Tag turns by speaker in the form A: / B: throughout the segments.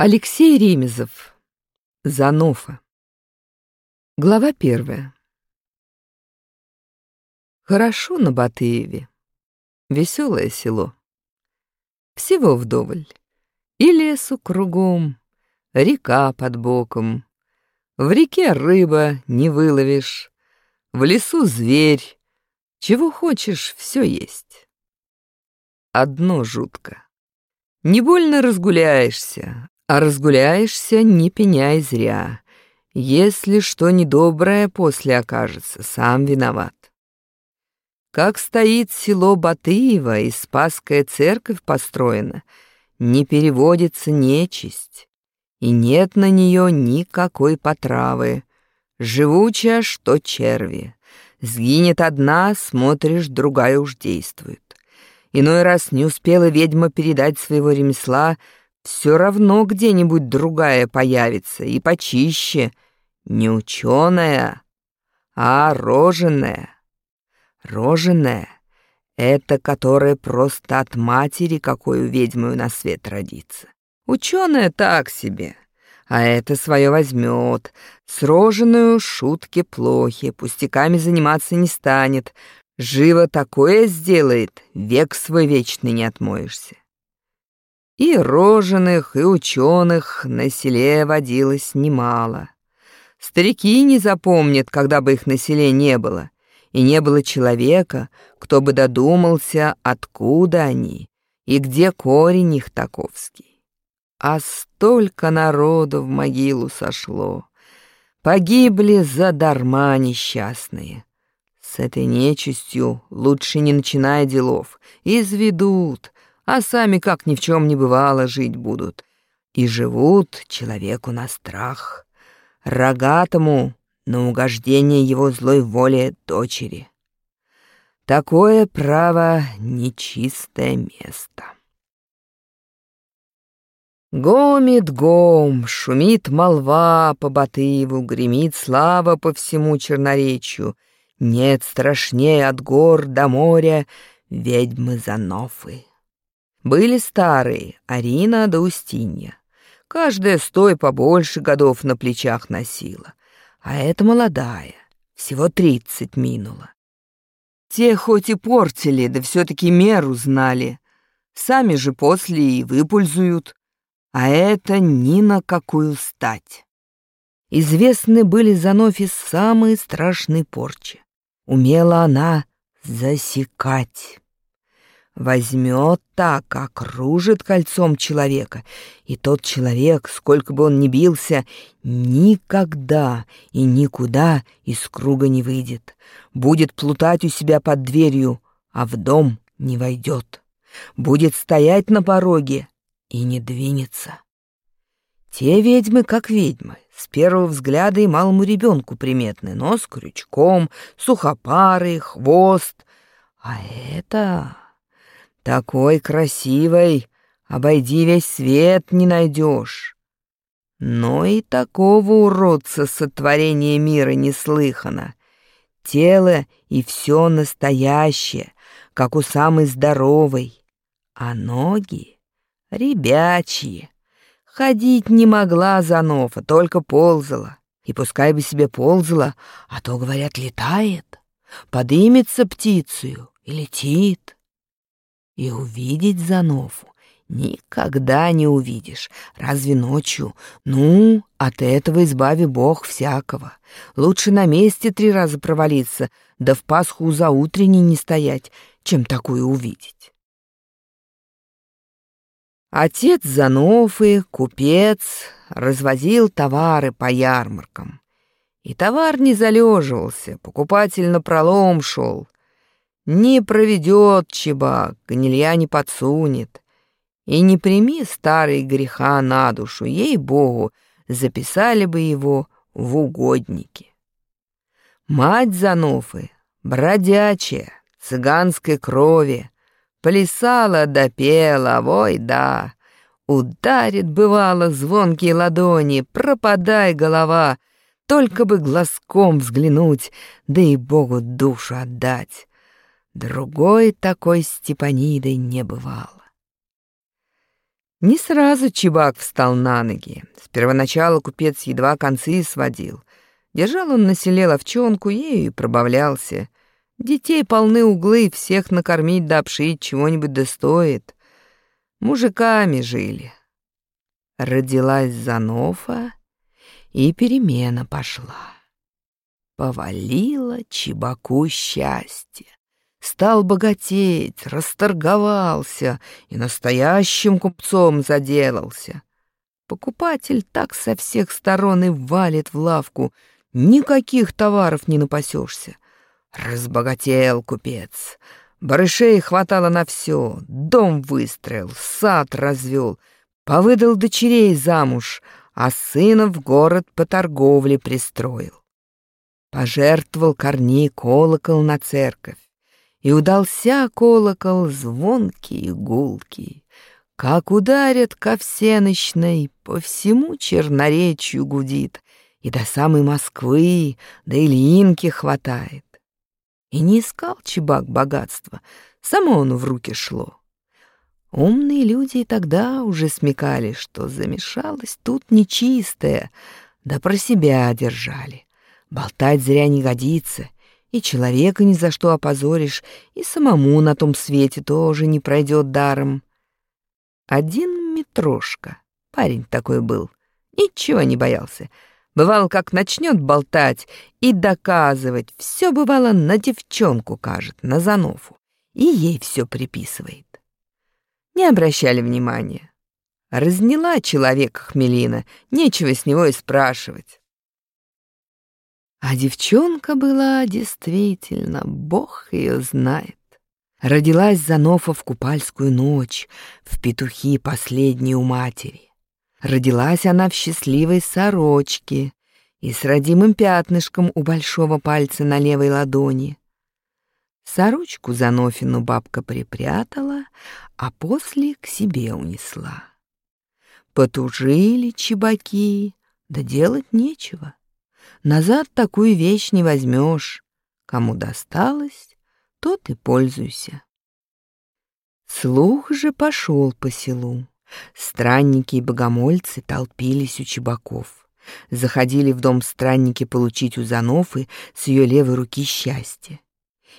A: Алексей Ремезов. Занофа. Глава первая. Хорошо на Батыеве. Веселое село. Всего вдоволь. И лесу кругом, река под боком. В реке рыба не выловишь, в лесу зверь. Чего хочешь, все есть. Одно жутко. Не больно разгуляешься, а разгуляешься, не пеняй зря. Если что недоброе после окажется, сам виноват. Как стоит село Батыево и Спасская церковь построена, не переводится нечисть, и нет на нее никакой потравы. Живучая, что черви. Сгинет одна, смотришь, другая уж действует. Иной раз не успела ведьма передать своего ремесла, все равно где-нибудь другая появится и почище, не ученая, а роженая. Роженая — это которая просто от матери какой ведьмою на свет родится. Ученая так себе, а это свое возьмет. С роженую шутки плохи, пустяками заниматься не станет. Живо такое сделает, век свой вечный не отмоешься. И роженых, и ученых на селе водилось немало. Старики не запомнят, когда бы их на селе не было, и не было человека, кто бы додумался, откуда они и где корень их таковский. А столько народу в могилу сошло, погибли задарма несчастные. С этой нечистью лучше не начиная делов, изведут, а сами, как ни в чем не бывало, жить будут. И живут человеку на страх, рогатому на угождение его злой воле дочери. Такое право нечистое место. Гомит гом, шумит молва по Батыеву, гремит слава по всему Черноречью. Нет страшнее от гор до моря ведьмы Занофы. Были старые, Арина да Устинья. Каждая стой побольше годов на плечах носила. А эта молодая, всего тридцать минула. Те хоть и портили, да все-таки меру знали. Сами же после и выпользуют. А это ни на какую стать. Известны были Занофи самые страшные порчи. Умела она засекать. Возьмет так, окружит кольцом человека, и тот человек, сколько бы он ни бился, никогда и никуда из круга не выйдет. Будет плутать у себя под дверью, а в дом не войдет. Будет стоять на пороге и не двинется. Те ведьмы, как ведьмы, с первого взгляда и малому ребенку приметны, нос крючком, сухопарый, хвост. А это... Такой красивой обойди весь свет не найдешь. Но и такого уродца сотворения мира не слыхано. Тело и все настоящее, как у самой здоровой, а ноги ребячьи. Ходить не могла Занофа, только ползала. И пускай бы себе ползала, а то, говорят, летает, подымется птицею и летит. И увидеть Занофу никогда не увидишь, разве ночью? Ну, от этого избави Бог всякого. Лучше на месте три раза провалиться, да в Пасху за утренней не стоять, чем такую увидеть. Отец Занофы, купец, развозил товары по ярмаркам. И товар не залеживался, покупатель на пролом шел — не проведет чебак, гнилья не подсунет. И не прими старый греха на душу, ей-богу, записали бы его в угодники. Мать Занофы, бродячая, цыганской крови, плясала да пела, ой да, ударит, бывало, звонкие ладони, пропадай голова, только бы глазком взглянуть, да и Богу душу отдать. Другой такой Степанидой не бывало. Не сразу Чебак встал на ноги. С первоначала купец едва концы сводил. Держал он на селе ловчонку, ею и пробавлялся. Детей полны углы, всех накормить да обшить чего-нибудь достоит. Мужиками жили. Родилась Занофа, и перемена пошла. Повалило Чебаку счастье. Стал богатеть, расторговался и настоящим купцом заделался. Покупатель так со всех сторон и валит в лавку, никаких товаров не напасешься. Разбогател купец. Барышей хватало на все, дом выстроил, сад развел, повыдал дочерей замуж, а сына в город по торговле пристроил. Пожертвовал корней колокол на церковь, и удался колокол звонкий и гулкий. Как ударят ко всеночной, по всему черноречью гудит, и до самой Москвы, до Ильинки хватает. И не искал Чебак богатства, само оно в руки шло. Умные люди и тогда уже смекали, что замешалось тут нечистое, да про себя держали. Болтать зря не годится, и человека ни за что опозоришь, и самому на том свете тоже не пройдет даром. Один Митрошка, парень такой был, ничего не боялся. Бывало, как начнет болтать и доказывать, все бывало на девчонку кажет, на Занофу, и ей все приписывает. Не обращали внимания. Разняла человека Хмелина, нечего с него и спрашивать. А девчонка была действительно, бог ее знает. Родилась Занофа в купальскую ночь, в петухи последней у матери. Родилась она в счастливой сорочке и с родимым пятнышком у большого пальца на левой ладони. Сорочку Занофину бабка припрятала, а после к себе унесла. Потужили чебаки, да делать нечего. Назад такую вещь не возьмешь. Кому досталось, тот и пользуйся. Слух же пошел по селу. Странники и богомольцы толпились у чебаков. Заходили в дом странники получить у Занофы с ее левой руки счастье.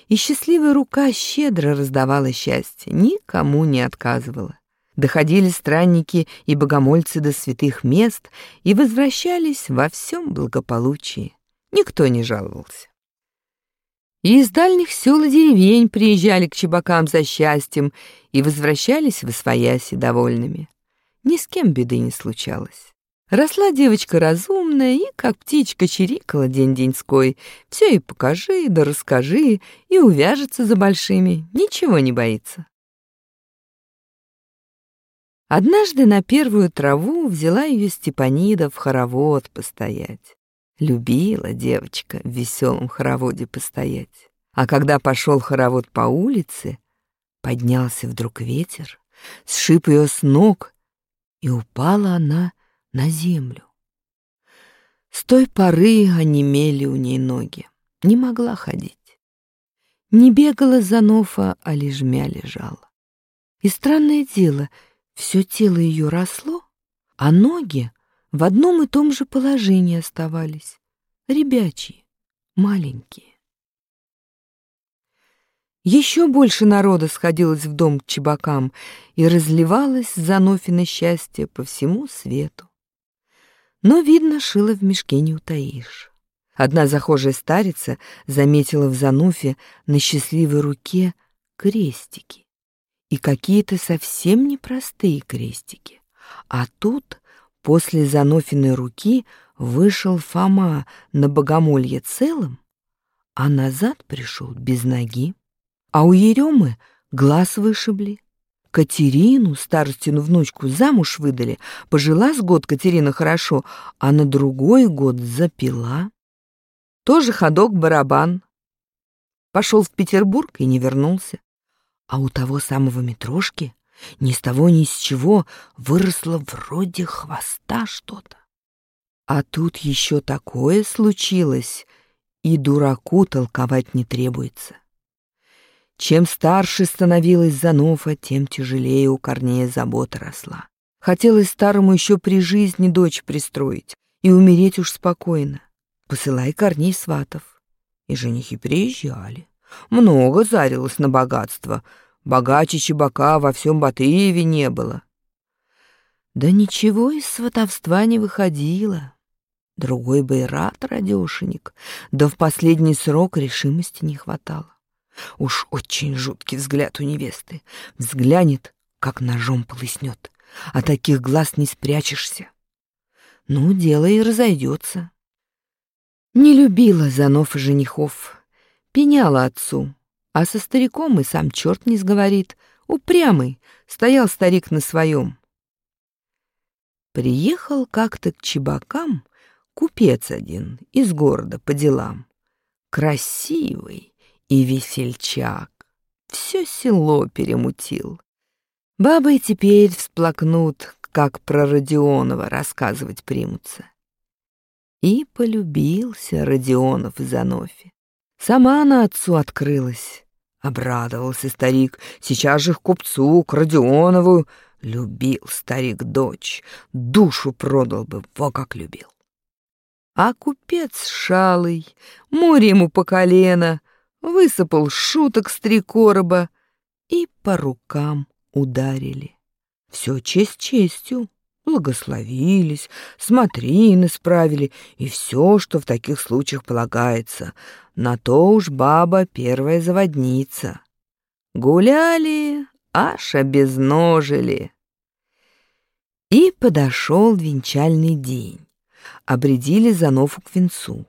A: И счастливая рука щедро раздавала счастье, никому не отказывала. Доходили странники и богомольцы до святых мест и возвращались во всем благополучии. Никто не жаловался. И из дальних сел и деревень приезжали к чебакам за счастьем и возвращались в освояси довольными. Ни с кем беды не случалось. Росла девочка разумная и, как птичка, чирикала день-деньской. Все и покажи, да расскажи, и увяжется за большими, ничего не боится. Однажды на первую траву взяла ее Степанида в хоровод постоять. Любила девочка в веселом хороводе постоять. А когда пошел хоровод по улице, поднялся вдруг ветер, сшиб ее с ног, и упала она на землю. С той поры онемели у ней ноги, не могла ходить. Не бегала за Нофа, а лежмя лежала. И странное дело — все тело ее росло, а ноги в одном и том же положении оставались, ребячьи, маленькие. Еще больше народа сходилось в дом к чебакам и разливалось Занофино счастье по всему свету. Но, видно, шило в мешке не утаишь. Одна захожая старица заметила в Занофе на счастливой руке крестики и какие-то совсем непростые крестики. А тут, после Занофиной руки, вышел Фома на богомолье целым, а назад пришел без ноги. А у Еремы глаз вышибли. Катерину, старостину внучку, замуж выдали. Пожила с год Катерина хорошо, а на другой год запила. Тоже ходок-барабан. Пошел в Петербург и не вернулся. А у того самого Митрошки ни с того ни с чего выросло вроде хвоста что-то. А тут еще такое случилось, и дураку толковать не требуется. Чем старше становилась Занофа, тем тяжелее у Корнея забота росла. Хотелось старому еще при жизни дочь пристроить и умереть уж спокойно. Посылай корней сватов. И женихи приезжали. Много зарилось на богатство. Богаче Чебака во всем Батыеве не было. Да ничего из сватовства не выходило. Другой бы и рад, радешенек, да в последний срок решимости не хватало. Уж очень жуткий взгляд у невесты. Взглянет, как ножом полыснет. А таких глаз не спрячешься. Ну, дело и разойдется. Не любила Занов и женихов. Пеняла отцу. А со стариком и сам черт не сговорит. Упрямый, стоял старик на своем. Приехал как-то к Чебакам купец один из города по делам. Красивый и весельчак. Все село перемутил. Бабы теперь всплакнут, как про Родионова рассказывать примутся. И полюбился Родионов Занофи. Сама она отцу открылась. Обрадовался старик, сейчас же к купцу, к Родионову. Любил старик дочь, душу продал бы, во как любил. А купец шалый, море ему по колено, высыпал шуток с три короба и по рукам ударили. Все честь честью, благословились, смотрины справили и все, что в таких случаях полагается. На то уж баба первая заводница. Гуляли, аж обезножили. И подошел венчальный день. Обредили Занову к венцу.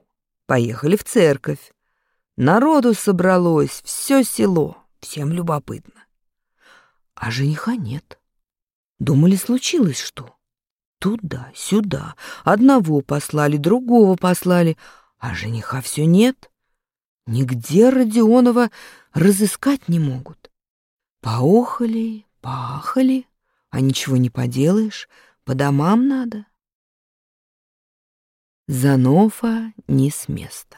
A: Поехали в церковь. Народу собралось, все село, всем любопытно. А жениха нет. Думали, случилось что. Туда, сюда, одного послали, другого послали, а жениха все нет. Нигде Родионова разыскать не могут. Поохали, пахали, а ничего не поделаешь, по домам надо. Занофа не с места.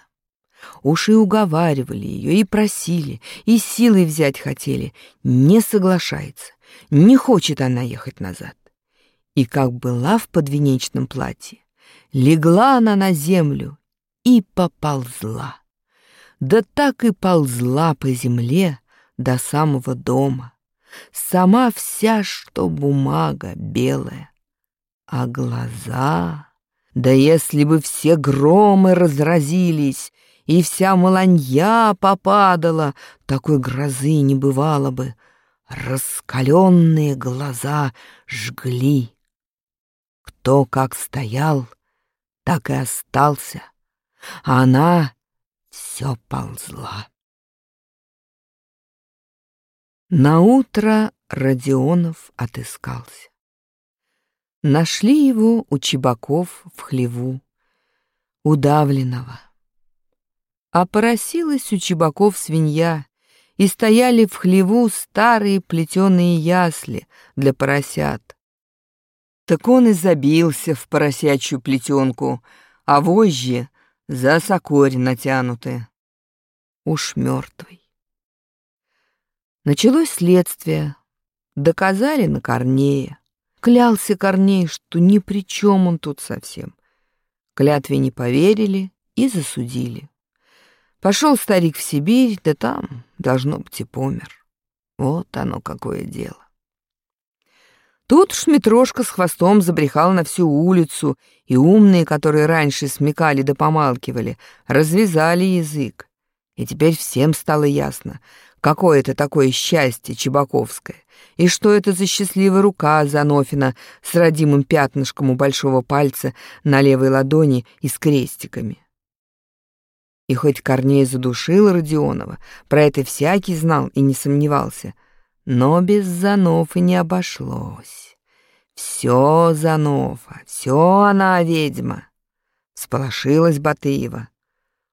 A: Уж и уговаривали ее, и просили, и силой взять хотели. Не соглашается, не хочет она ехать назад. И как была в подвенечном платье, легла она на землю и поползла. Да так и ползла по земле до самого дома. Сама вся, что бумага белая. А глаза... Да если бы все громы разразились, и вся маланья попадала, такой грозы не бывало бы. Раскаленные глаза жгли. Кто как стоял, так и остался, а она все ползла. На утро Родионов отыскался. Нашли его у Чебаков в хлеву, удавленного. А поросилась у Чебаков свинья, и стояли в хлеву старые плетеные ясли для поросят. Так он и забился в поросячью плетенку, а вожжи за сокорь натянуты. Уж мертвый. Началось следствие. Доказали на Корнея. Клялся Корней, что ни при чем он тут совсем. Клятве не поверили и засудили. Пошел старик в Сибирь, да там, должно быть, и помер. Вот оно какое дело. Тут уж с хвостом забрехал на всю улицу, и умные, которые раньше смекали да помалкивали, развязали язык. И теперь всем стало ясно, какое это такое счастье Чебаковское, и что это за счастливая рука Занофина с родимым пятнышком у большого пальца на левой ладони и с крестиками. И хоть Корней задушил Родионова, про это всякий знал и не сомневался, но без Занов и не обошлось. Все Занова, все она ведьма. Сполошилась Батыева.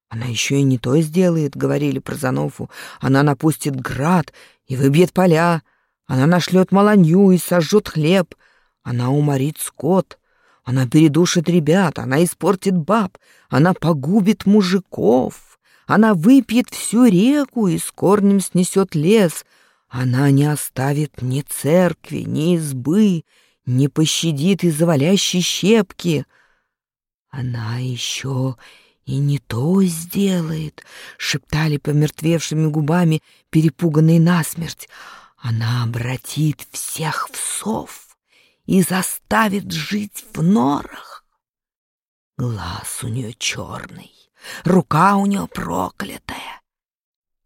A: Она еще и не то сделает, говорили про Занову. Она напустит град и выбьет поля. Она нашлет маланью и сожжет хлеб. Она уморит скот. Она передушит ребят, она испортит баб. Она погубит мужиков. Она выпьет всю реку и с корнем снесет лес. Она не оставит ни церкви, ни избы, не пощадит и завалящей щепки. Она еще и не то сделает, шептали помертвевшими губами, перепуганные насмерть. Она обратит всех в сов и заставит жить в норах. Глаз у нее черный, рука у нее проклятая.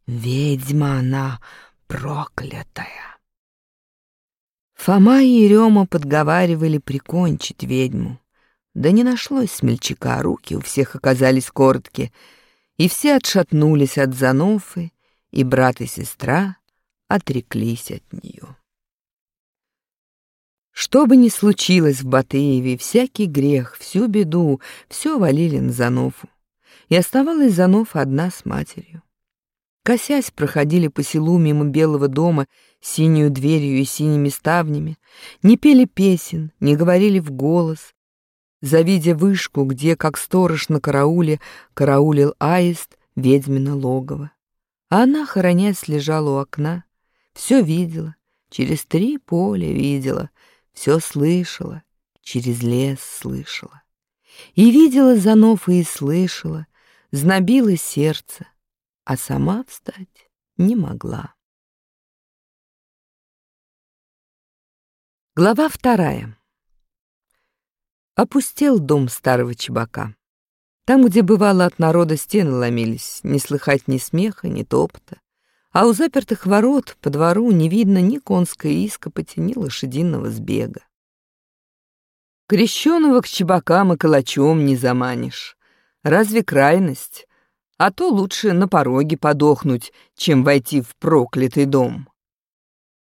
A: Ведьма она проклятая. Фома и Ерема подговаривали прикончить ведьму. Да не нашлось смельчака, руки у всех оказались короткие, и все отшатнулись от Занофы, и брат и сестра отреклись от нее. Что бы ни случилось в Батыеве, всякий грех, всю беду, все валили на Занофу. И оставалась Занофа одна с матерью. Косясь, проходили по селу мимо белого дома синюю дверью и синими ставнями, не пели песен, не говорили в голос, завидя вышку, где, как сторож на карауле, караулил аист ведьмина логово. А она, хоронясь, лежала у окна, все видела, через три поля видела, все слышала, через лес слышала. И видела Занофа и слышала, знобило сердце, а сама встать не могла. Глава вторая. Опустел дом старого чебака. Там, где бывало от народа стены ломились, не слыхать ни смеха, ни топота. А у запертых ворот по двору не видно ни конской ископоти, ни лошадиного сбега. Крещеного к чебакам и калачом не заманишь. Разве крайность? А то лучше на пороге подохнуть, чем войти в проклятый дом.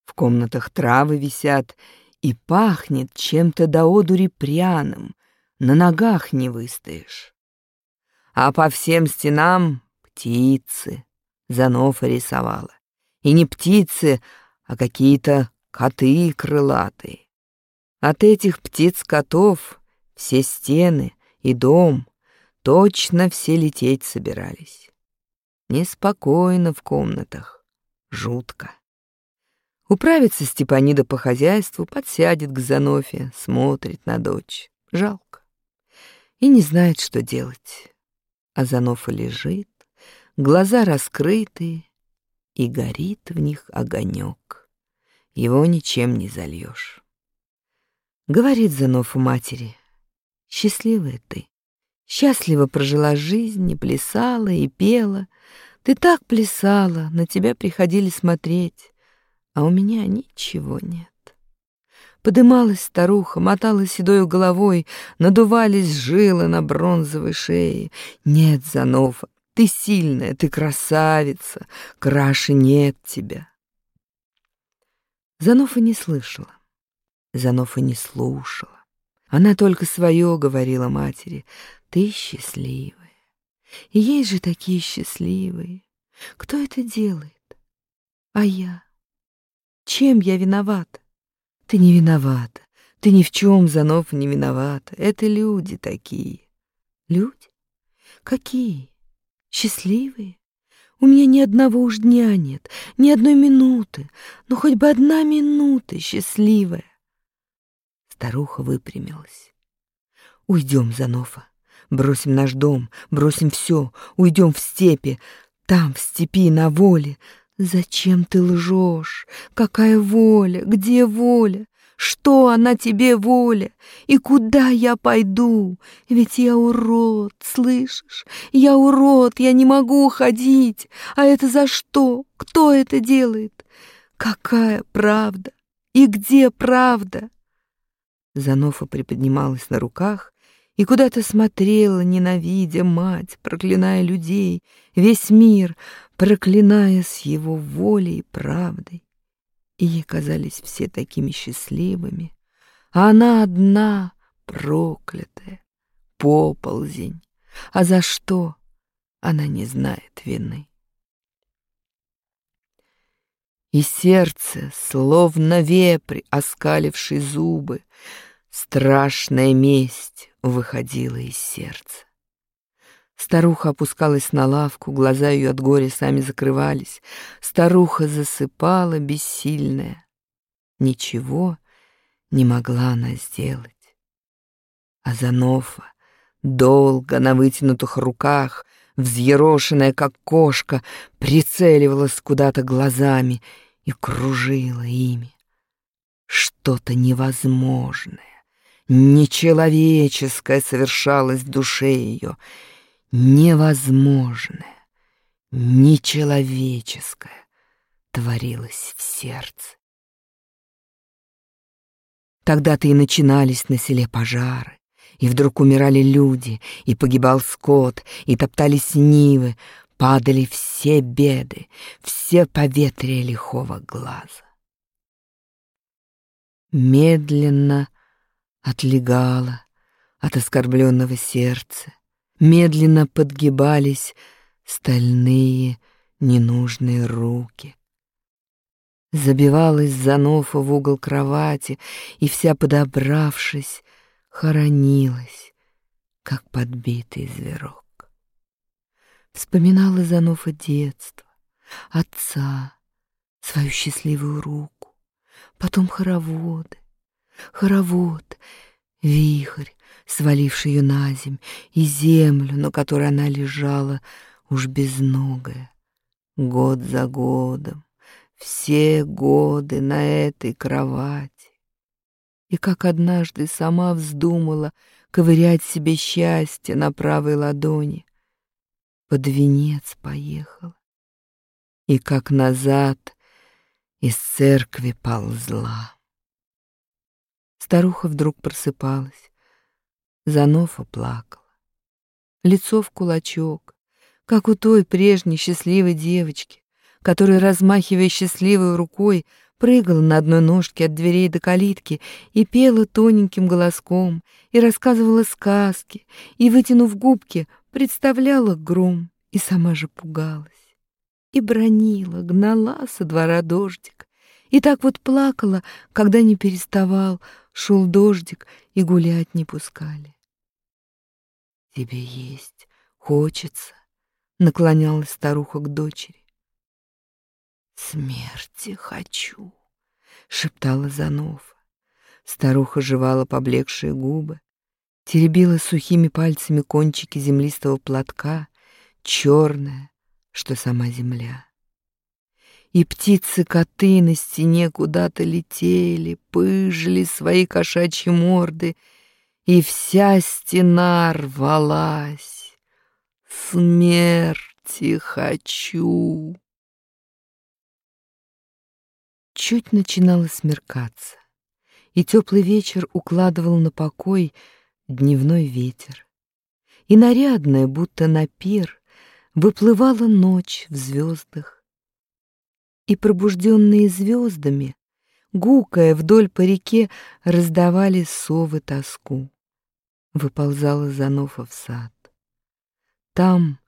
A: В комнатах травы висят, и пахнет чем-то до одури пряным, на ногах не выстоишь. А по всем стенам птицы, Занофа рисовала. И не птицы, а какие-то коты крылатые. От этих птиц-котов все стены и дом точно все лететь собирались. Неспокойно в комнатах, жутко. Управится Степанида по хозяйству, подсядет к Занофе, смотрит на дочь. Жалко. И не знает, что делать. А Занофа лежит, глаза раскрытые, и горит в них огонек. Его ничем не зальешь. Говорит Занофа матери, счастливая ты. Счастливо прожила жизнь, и плясала, и пела. Ты так плясала, на тебя приходили смотреть а у меня ничего нет. Подымалась старуха, мотала седой головой, надувались жилы на бронзовой шее. Нет, Занова, ты сильная, ты красавица, краше нет тебя. Занова не слышала, Занова не слушала. Она только свое говорила матери. Ты счастливая. И есть же такие счастливые. Кто это делает? А я? Чем я виновата? Ты не виновата. Ты ни в чем, Занов, не виновата. Это люди такие. Люди? Какие? Счастливые? У меня ни одного уж дня нет, ни одной минуты. Ну, хоть бы одна минута счастливая. Старуха выпрямилась. Уйдем, Занова. Бросим наш дом, бросим все, уйдем в степи. Там, в степи, на воле, «Зачем ты лжешь? Какая воля? Где воля? Что она тебе воля? И куда я пойду? Ведь я урод, слышишь? Я урод, я не могу ходить. А это за что? Кто это делает? Какая правда? И где правда?» Занофа приподнималась на руках и куда-то смотрела, ненавидя мать, проклиная людей, весь мир, проклиная с его волей и правдой. И ей казались все такими счастливыми, а она одна проклятая, поползень. А за что? Она не знает вины. И сердце, словно вепрь, оскаливший зубы, страшная месть выходила из сердца. Старуха опускалась на лавку, глаза ее от горя сами закрывались. Старуха засыпала бессильная. Ничего не могла она сделать. А Занофа долго на вытянутых руках, взъерошенная, как кошка, прицеливалась куда-то глазами и кружила ими. Что-то невозможное, нечеловеческое совершалось в душе ее, невозможное, нечеловеческое творилось в сердце. Тогда-то и начинались на селе пожары, и вдруг умирали люди, и погибал скот, и топтались нивы, падали все беды, все поветрия лихого глаза. Медленно отлегало от оскорбленного сердца, медленно подгибались стальные ненужные руки. Забивалась Занофа в угол кровати и, вся подобравшись, хоронилась, как подбитый зверок. Вспоминала Занофа детство, отца, свою счастливую руку, потом хороводы, хоровод, вихрь, сваливший ее на земь, и землю, на которой она лежала, уж безногая, год за годом, все годы на этой кровати. И как однажды сама вздумала ковырять себе счастье на правой ладони, под венец поехала. И как назад из церкви ползла. Старуха вдруг просыпалась. Занофа плакала. Лицо в кулачок, как у той прежней счастливой девочки, которая, размахивая счастливой рукой, прыгала на одной ножке от дверей до калитки и пела тоненьким голоском, и рассказывала сказки, и, вытянув губки, представляла гром и сама же пугалась. И бронила, гнала со двора дождик, и так вот плакала, когда не переставал, шел дождик и гулять не пускали. «Тебе есть хочется», — наклонялась старуха к дочери. «Смерти хочу», — шептала Занова. Старуха жевала поблекшие губы, теребила сухими пальцами кончики землистого платка, черная, что сама земля. И птицы-коты на стене куда-то летели, пыжили свои кошачьи морды, и вся стена рвалась. Смерти хочу. Чуть начинало смеркаться, и теплый вечер укладывал на покой дневной ветер. И нарядная, будто на пир, выплывала ночь в звездах. И пробужденные звездами, гукая вдоль по реке, раздавали совы тоску. Выползала Занофа в сад. Там,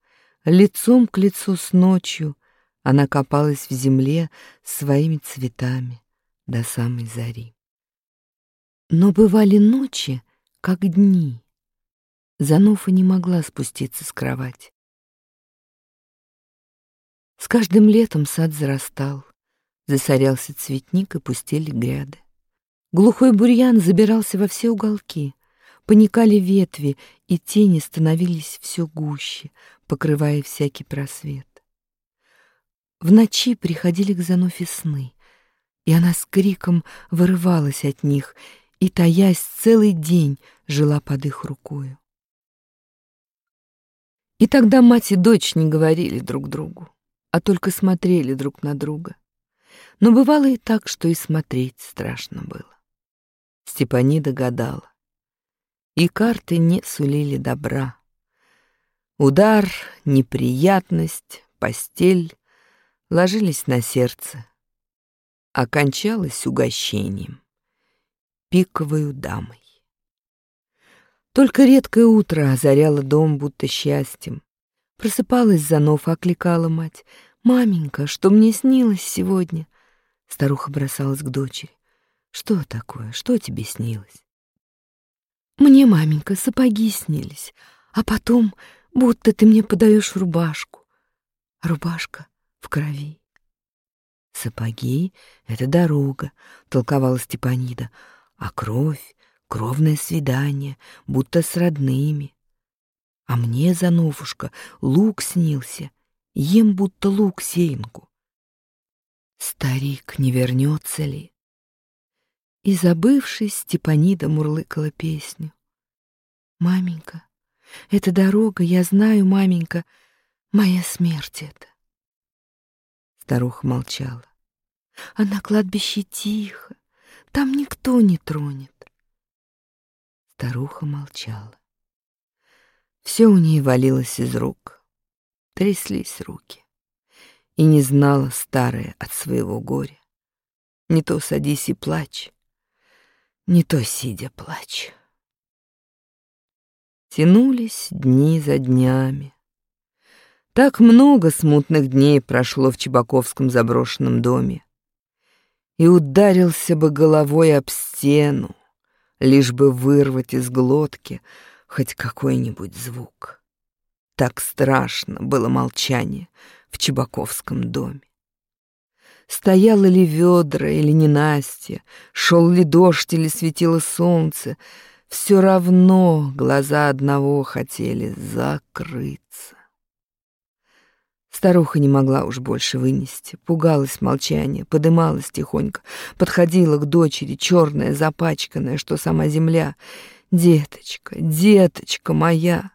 A: лицом к лицу с ночью, она копалась в земле своими цветами до самой зари. Но бывали ночи, как дни. Зануфа не могла спуститься с кровати. С каждым летом сад зарастал, засорялся цветник и пустели гряды. Глухой бурьян забирался во все уголки, паникали ветви, и тени становились все гуще, покрывая всякий просвет. В ночи приходили к Занофе сны, и она с криком вырывалась от них и, таясь целый день, жила под их рукою. И тогда мать и дочь не говорили друг другу, а только смотрели друг на друга. Но бывало и так, что и смотреть страшно было. Степанида гадала. И карты не сулили добра. Удар, неприятность, постель — ложились на сердце. Окончалось угощением, пиковою дамой. Только редкое утро озаряло дом будто счастьем. Просыпалась Занов, окликала мать. «Маменька, что мне снилось сегодня?» Старуха бросалась к дочери. «Что такое? Что тебе снилось?» «Мне, маменька, сапоги снились, а потом будто ты мне подаешь рубашку. Рубашка в крови. «Сапоги — это дорога», — толковала Степанида, А кровь — кровное свидание, будто с родными. А мне, Зановушка, лук снился, ем будто лук сеянку. Старик не вернется ли? И, забывшись, Степанида мурлыкала песню. «Маменька, эта дорога, я знаю, маменька, моя смерть это». Старуха молчала. «А на кладбище тихо, там никто не тронет». Старуха молчала. Все у нее валилось из рук, тряслись руки. И не знала старая от своего горя. Не то садись и плачь, не то сидя плачь. Тянулись дни за днями. Так много смутных дней прошло в Чебаковском заброшенном доме. И ударился бы головой об стену, лишь бы вырвать из глотки хоть какой-нибудь звук. Так страшно было молчание в Чебаковском доме. Стояло ли ведра или не Настя, шел ли дождь или светило солнце, все равно глаза одного хотели закрыться. Старуха не могла уж больше вынести, пугалась молчания, подымалась тихонько, подходила к дочери, черная, запачканная, что сама земля. «Деточка, деточка моя!»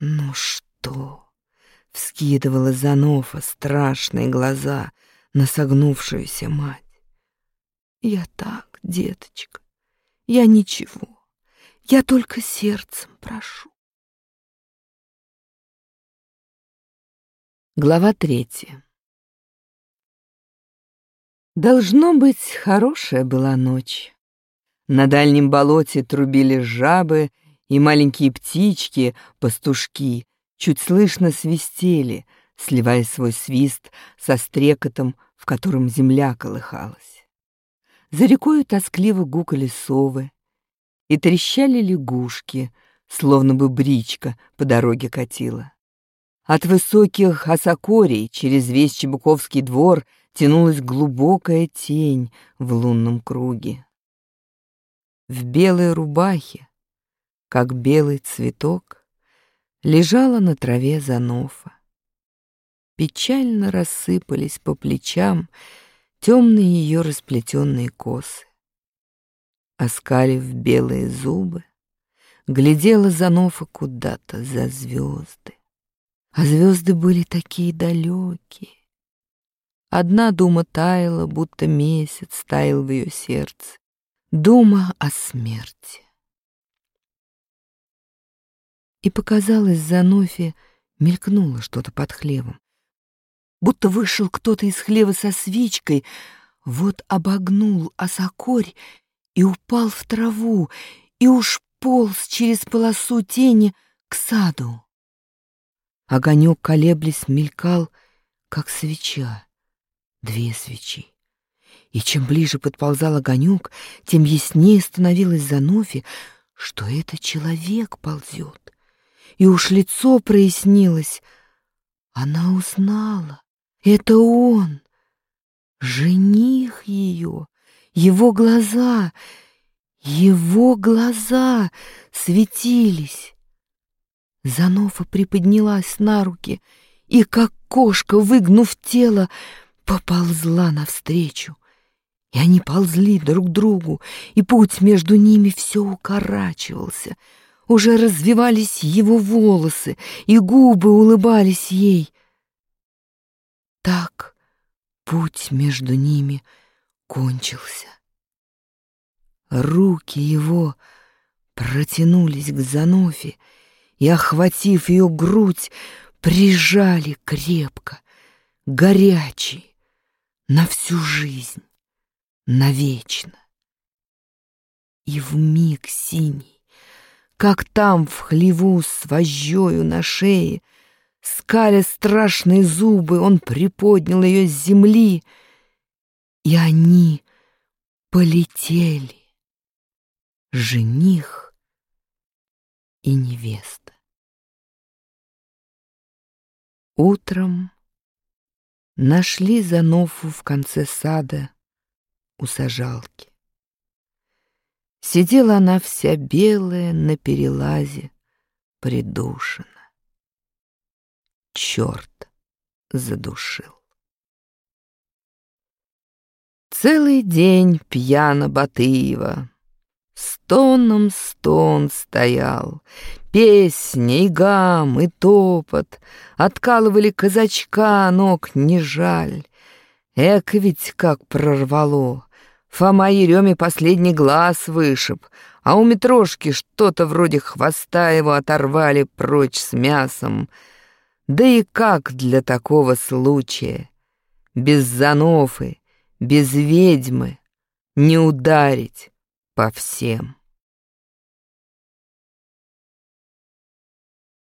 A: «Ну что?» — вскидывала Занофа страшные глаза — на согнувшуюся мать. Я так, деточка, я ничего, я только сердцем прошу. Глава третья. Должно быть, хорошая была ночь. На дальнем болоте трубили жабы, и маленькие птички, пастушки, чуть слышно свистели, сливая свой свист со стрекотом в котором земля колыхалась. За рекою тоскливо гукали совы и трещали лягушки, словно бы бричка по дороге катила. От высоких осокорей через весь Чебуковский двор тянулась глубокая тень в лунном круге. В белой рубахе, как белый цветок, лежала на траве Занофа печально рассыпались по плечам темные ее расплетенные косы. Оскалив белые зубы, глядела Занофа куда-то за звезды. А звезды были такие далекие. Одна дума таяла, будто месяц таял в ее сердце. Дума о смерти. И показалось Занофе, мелькнуло что-то под хлевом будто вышел кто-то из хлева со свечкой, вот обогнул осокорь и упал в траву, и уж полз через полосу тени к саду. Огонек, колеблясь, мелькал, как свеча, две свечи. И чем ближе подползал огонек, тем яснее становилось Занофе, что это человек ползет. И уж лицо прояснилось. Она узнала. Это он, жених ее, его глаза, его глаза светились. Занофа приподнялась на руки и, как кошка, выгнув тело, поползла навстречу. И они ползли друг к другу, и путь между ними все укорачивался. Уже развивались его волосы, и губы улыбались ей. Так путь между ними кончился. Руки его протянулись к Занофе и, охватив ее грудь, прижали крепко, горячий, на всю жизнь, навечно. И в миг синий, как там в хлеву с вожжою на шее, Скаля страшные зубы, он приподнял ее с земли, и они полетели. Жених и невеста. Утром нашли Занофу в конце сада у сажалки. Сидела она вся белая на перелазе, придушена. Черт задушил. Целый день пьяна Батыева. Стоном стон стоял, песни, и гам, и топот, Откалывали казачка, ног не жаль. Эк ведь как прорвало. Фома Ереме последний глаз вышиб, а у Митрошки что-то вроде хвоста его оторвали прочь с мясом. Да и как для такого случая? Без занофы, без ведьмы, не ударить по всем.